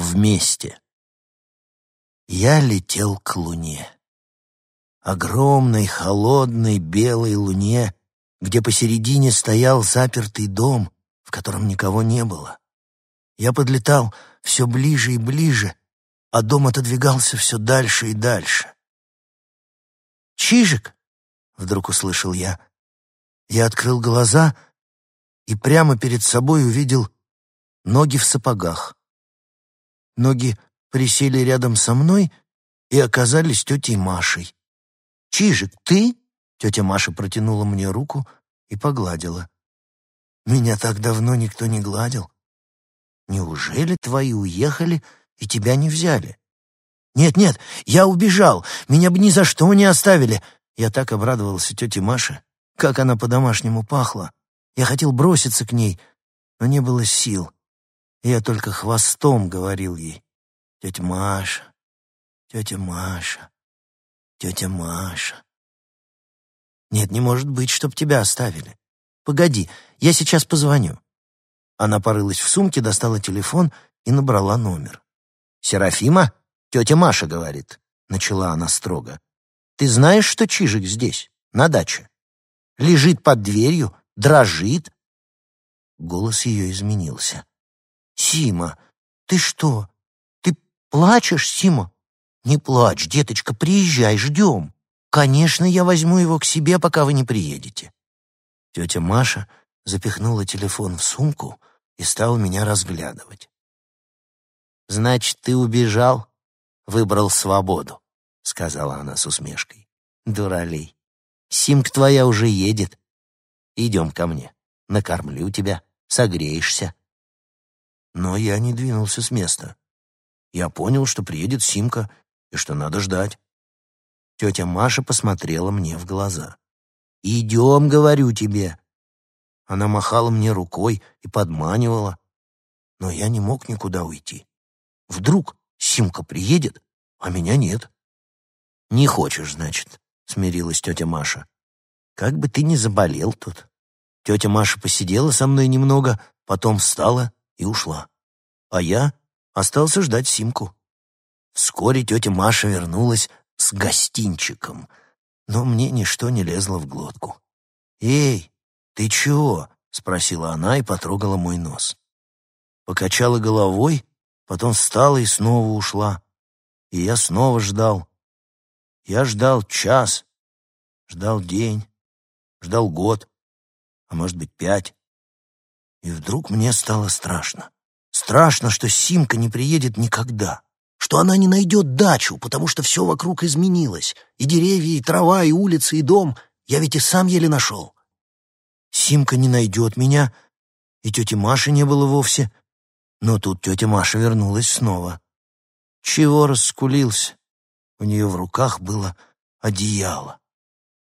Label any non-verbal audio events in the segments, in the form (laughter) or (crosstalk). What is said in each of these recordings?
вместе. Я летел к луне. Огромной, холодной, белой луне, где посередине стоял запертый дом, в котором никого не было. Я подлетал все ближе и ближе, а дом отодвигался все дальше и дальше. «Чижик!» — вдруг услышал я. Я открыл глаза и прямо перед собой увидел ноги в сапогах. Ноги присели рядом со мной и оказались тетей Машей. «Чижик, ты?» — тетя Маша протянула мне руку и погладила. «Меня так давно никто не гладил. Неужели твои уехали и тебя не взяли?» «Нет-нет, я убежал, меня бы ни за что не оставили!» Я так обрадовался тете Маше, как она по-домашнему пахла. Я хотел броситься к ней, но не было сил. Я только хвостом говорил ей. «Тетя Маша, тетя Маша, тетя Маша». «Нет, не может быть, чтоб тебя оставили. Погоди, я сейчас позвоню». Она порылась в сумке, достала телефон и набрала номер. «Серафима? Тетя Маша говорит», — начала она строго. «Ты знаешь, что Чижик здесь, на даче? Лежит под дверью, дрожит». Голос ее изменился. «Сима, ты что? Ты плачешь, Сима?» «Не плачь, деточка, приезжай, ждем. Конечно, я возьму его к себе, пока вы не приедете». Тетя Маша запихнула телефон в сумку и стала меня разглядывать. «Значит, ты убежал?» «Выбрал свободу», — сказала она с усмешкой. «Дуралей, Симка твоя уже едет. Идем ко мне, накормлю тебя, согреешься». Но я не двинулся с места. Я понял, что приедет Симка и что надо ждать. Тетя Маша посмотрела мне в глаза. «Идем, говорю тебе». Она махала мне рукой и подманивала, но я не мог никуда уйти. Вдруг Симка приедет, а меня нет. «Не хочешь, значит», — смирилась тетя Маша. «Как бы ты ни заболел тут». Тетя Маша посидела со мной немного, потом встала и ушла. А я остался ждать Симку. Вскоре тетя Маша вернулась с гостинчиком, но мне ничто не лезло в глотку. «Эй, ты чего?» — спросила она и потрогала мой нос. Покачала головой, потом встала и снова ушла. И я снова ждал. Я ждал час, ждал день, ждал год, а может быть пять. И вдруг мне стало страшно. Страшно, что Симка не приедет никогда, что она не найдет дачу, потому что все вокруг изменилось, и деревья, и трава, и улицы, и дом. Я ведь и сам еле нашел. Симка не найдет меня, и тети Маши не было вовсе. Но тут тетя Маша вернулась снова. Чего раскулился? У нее в руках было одеяло.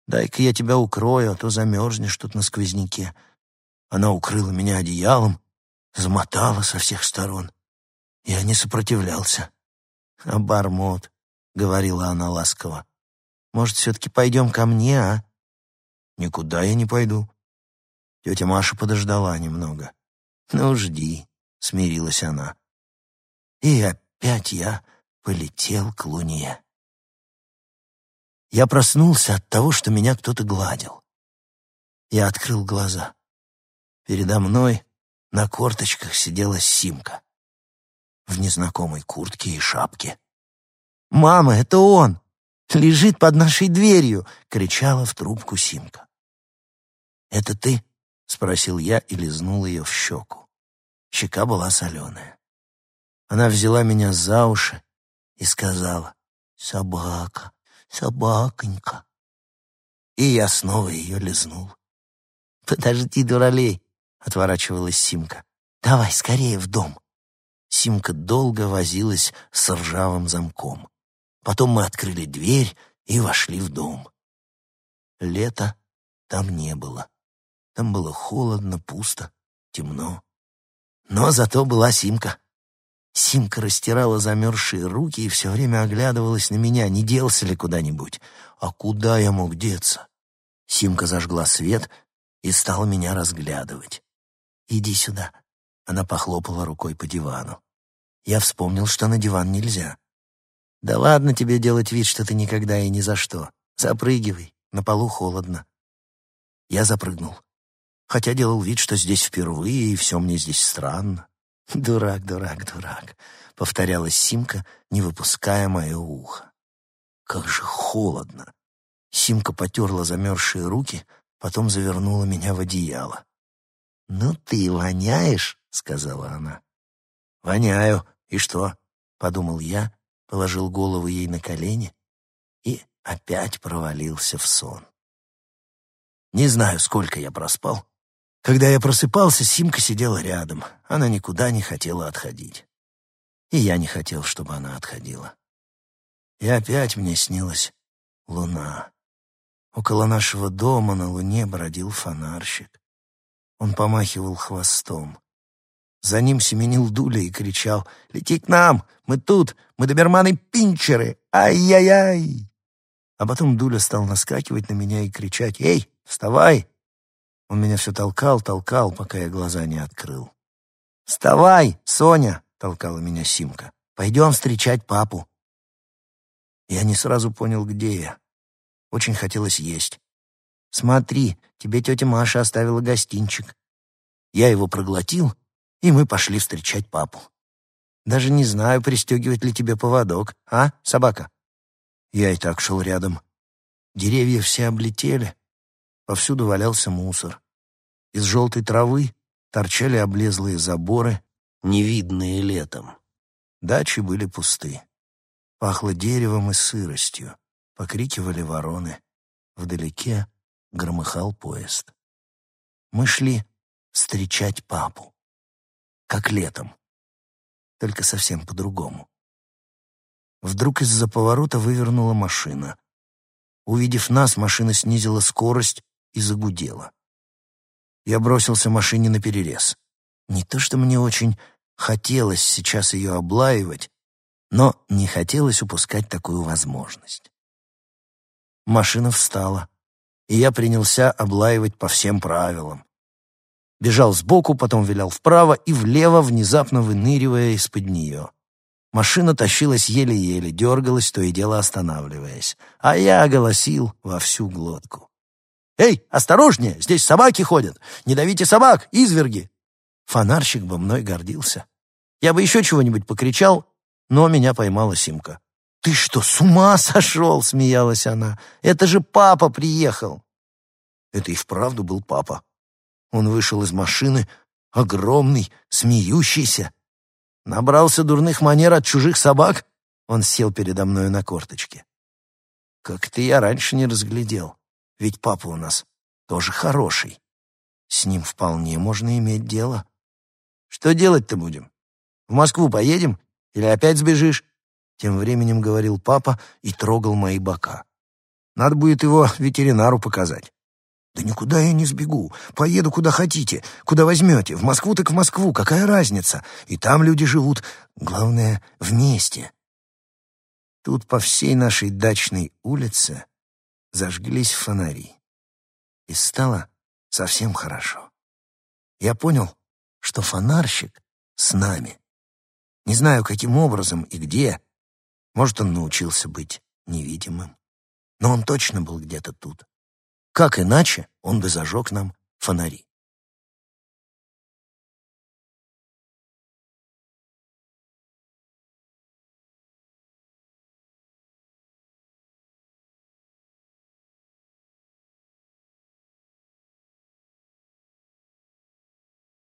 «Дай-ка я тебя укрою, а то замерзнешь тут на сквозняке». Она укрыла меня одеялом, замотала со всех сторон. Я не сопротивлялся. «Обормот», — говорила она ласково. «Может, все-таки пойдем ко мне, а?» «Никуда я не пойду». Тетя Маша подождала немного. «Ну, жди», — смирилась она. И опять я полетел к луне. Я проснулся от того, что меня кто-то гладил. Я открыл глаза. Передо мной на корточках сидела Симка в незнакомой куртке и шапке. «Мама, это он! Лежит под нашей дверью!» — кричала в трубку Симка. «Это ты?» — спросил я и лизнул ее в щеку. Щека была соленая. Она взяла меня за уши и сказала «Собака, собаконька». И я снова ее лизнул. «Подожди, дуралей!» Отворачивалась Симка. «Давай скорее в дом». Симка долго возилась с ржавым замком. Потом мы открыли дверь и вошли в дом. Лета там не было. Там было холодно, пусто, темно. Но зато была Симка. Симка растирала замерзшие руки и все время оглядывалась на меня, не делся ли куда-нибудь. А куда я мог деться? Симка зажгла свет и стала меня разглядывать. «Иди сюда». Она похлопала рукой по дивану. я вспомнил, что на диван нельзя. «Да ладно тебе делать вид, что ты никогда и ни за что. Запрыгивай, на полу холодно». Я запрыгнул, хотя делал вид, что здесь впервые, и все мне здесь странно. «Дурак, дурак, дурак», — повторяла Симка, не выпуская мое ухо. «Как же холодно!» Симка потерла замерзшие руки, потом завернула меня в одеяло. «Ну ты воняешь», — сказала она. «Воняю. И что?» — подумал я, положил голову ей на колени и опять провалился в сон. Не знаю, сколько я проспал. Когда я просыпался, Симка сидела рядом. Она никуда не хотела отходить. И я не хотел, чтобы она отходила. И опять мне снилась луна. Около нашего дома на луне бродил фонарщик. Он помахивал хвостом. За ним семенил Дуля и кричал «Лети к нам! Мы тут! Мы доберманы-пинчеры! Ай-яй-яй!» А потом Дуля стал наскакивать на меня и кричать «Эй, вставай!» Он меня все толкал, толкал, пока я глаза не открыл. «Вставай, Соня!» — толкала меня Симка. «Пойдем встречать папу». Я не сразу понял, где я. Очень хотелось есть. «Смотри, тебе тетя Маша оставила гостинчик». Я его проглотил, и мы пошли встречать папу. Даже не знаю, пристегивать ли тебе поводок, а, собака? Я и так шел рядом. Деревья все облетели. Повсюду валялся мусор. Из желтой травы торчали облезлые заборы, невидные летом. Дачи были пусты. Пахло деревом и сыростью. Покрикивали вороны. Вдалеке громыхал поезд. Мы шли встречать папу. Как летом. Только совсем по-другому. Вдруг из-за поворота вывернула машина. Увидев нас, машина снизила скорость и загудела. Я бросился машине на перерез. Не то, что мне очень хотелось сейчас ее облаивать, но не хотелось упускать такую возможность. Машина встала и я принялся облаивать по всем правилам. Бежал сбоку, потом вилял вправо и влево, внезапно выныривая из-под нее. Машина тащилась еле-еле, дергалась, то и дело останавливаясь. А я голосил во всю глотку. «Эй, осторожнее! Здесь собаки ходят! Не давите собак, изверги!» Фонарщик бы мной гордился. Я бы еще чего-нибудь покричал, но меня поймала Симка. «Ты что, с ума (laughs) сошел?» — смеялась она. «Это же папа приехал!» Это и вправду был папа. Он вышел из машины, огромный, смеющийся. Набрался дурных манер от чужих собак. Он сел передо мною на корточке. Как-то я раньше не разглядел, ведь папа у нас тоже хороший. С ним вполне можно иметь дело. Что делать-то будем? В Москву поедем или опять сбежишь? Тем временем говорил папа и трогал мои бока. Надо будет его ветеринару показать. Да никуда я не сбегу. Поеду куда хотите, куда возьмете. В Москву так в Москву, какая разница? И там люди живут. Главное, вместе. Тут по всей нашей дачной улице зажглись фонари. И стало совсем хорошо. Я понял, что фонарщик с нами. Не знаю, каким образом и где, может, он научился быть невидимым. Но он точно был где-то тут. Как иначе он бы зажег нам фонари?